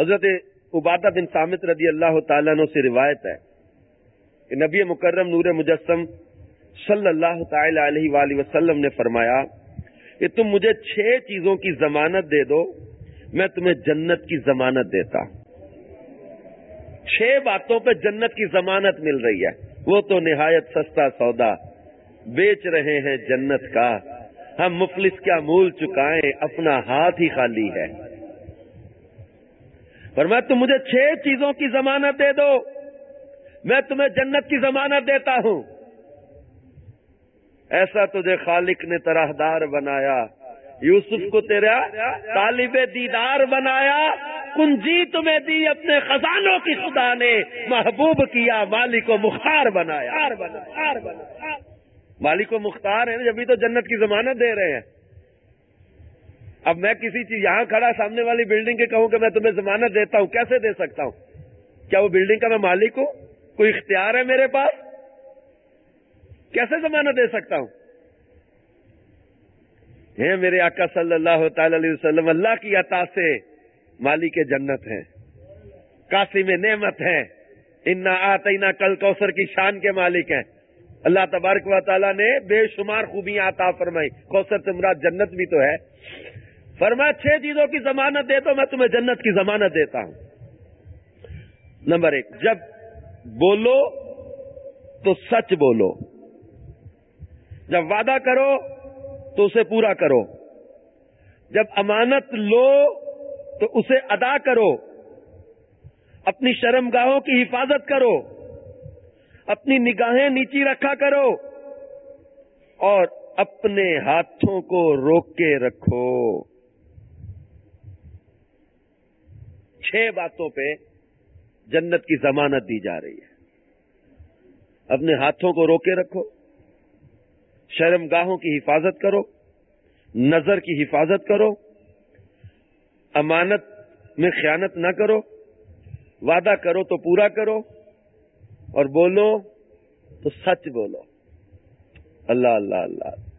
حضرت عبادہ بن سامت رضی اللہ تعالیٰ عنہ سے روایت ہے کہ نبی مکرم نور مجسم صلی اللہ تعالی علیہ وآلہ وسلم نے فرمایا کہ تم مجھے چھ چیزوں کی ضمانت دے دو، میں تمہیں جنت کی ضمانت دیتا۔ ہوں چھ باتوں پہ جنت کی ضمانت مل رہی ہے۔ وہ تو نہایت سستا سودا۔ بیچ رہے ہیں جنت کا۔ ہم مفلس کیا مول چکائیں، اپنا ہاتھ ہی خالی ہے۔ پر میں تم مجھے چھ چیزوں کی ضمانت دے دو۔ میں تمہیں جنت کی ضمانت دیتا ہوں۔ ایسا تجھے خالق نے طرح بنایا۔ یوسف کو تیرا طالب دیدار بنایا۔ کنجی تمہیں دی اپنے خزانوں کی خدا نے محبوب کیا، مالک و مختار بنایا۔ مالک و مختار ہے جبھی تو جنت کی ضمانت دے رہے ہیں۔ اب میں کسی چیز یہاں کھڑا سامنے والی بلڈنگ کے کہوں کہ میں تمہیں ضمانت دیتا ہوں، کیسے دے سکتا ہوں؟ کیا وہ بلڈنگ کا میں مالک ہوں؟ کوئی اختیار ہے میرے پاس؟ کیسے ضمانت دے سکتا ہوں؟ میرے آقا صلی اللہ تعالی علیہ وسلم، اللہ کی عطا سے مالک جنت ہیں، قاسم نعمت ہیں، انا آتینا کل کوثر کی شان کے مالک ہیں۔ اللہ تبارک و تعالیٰ نے بے شمار خوبیاں عطا فرمائی۔ کوثر سے مراد جنت بھی تو ہے۔ فرما چھ چیزوں کی ضمانت دے تو میں تمہیں جنت کی ضمانت دیتا ہوں۔ نمبر ایک، جب بولو تو سچ بولو۔ جب وعدہ کرو تو اسے پورا کرو۔ جب امانت لو تو اسے ادا کرو۔ اپنی شرم گاہوں کی حفاظت کرو۔ اپنی نگاہیں نیچی رکھا کرو۔ اور اپنے ہاتھوں کو روک کے رکھو۔ چھ باتوں پہ جنت کی ضمانت دی جا رہی ہے۔ اپنے ہاتھوں کو روکے رکھو، شرم گاہوں کی حفاظت کرو، نظر کی حفاظت کرو، امانت میں خیانت نہ کرو، وعدہ کرو تو پورا کرو، اور بولو تو سچ بولو۔ اللہ اللہ اللہ۔